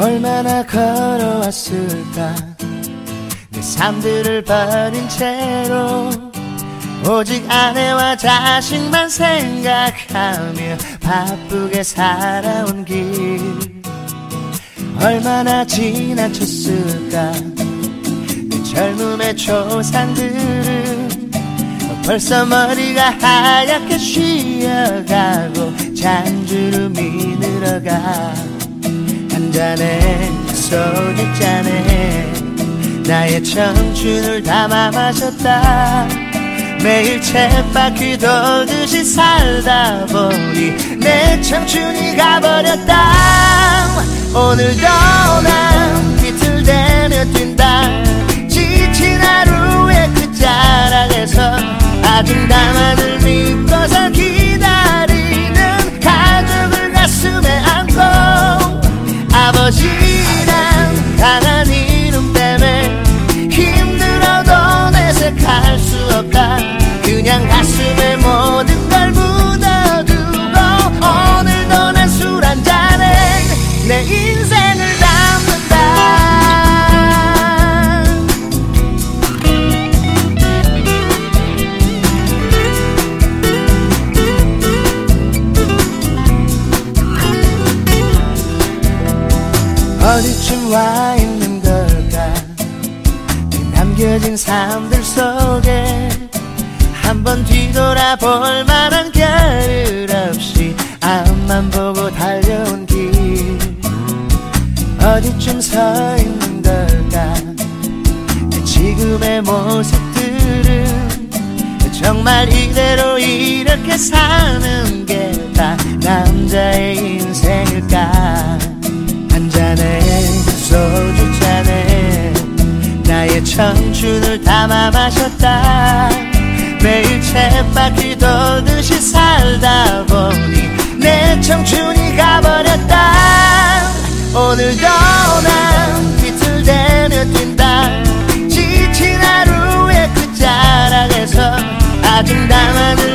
얼마나 걸어왔을까. 내 삶들을 버린 채로 오직 아내와 자식만 생각하며 바쁘게 살아온 길. 얼마나 지나쳤을까. 내 젊음의 초상들은 벌써 머리가 하얗게 쉬어가고 잔주름이 늘어가. 한 잔에 소주잔에 나의 청춘을 담아 마셨다. 매일 쳇바퀴 돌듯이 살다 보니 내 청춘이 가버렸다. 오늘도 난 어디쯤 와 있는 걸까? 남겨진 삶들 속에 한번 뒤돌아볼 만한 겨를 없이 앞만 보고 달려온 길. 어디쯤 서 있는 걸까? 지금의 모습들은 정말 이대로 이렇게 사는 청춘을 담아 마셨다. 매일 쳇바퀴 돌듯이 살다 보니 내 청춘이 가버렸다. 오늘도 난 비틀대며 뛴다. 지친 하루의 그 자락에서 아직 나만을